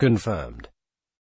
Confirmed.